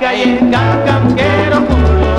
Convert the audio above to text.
kaye kakam kero kulo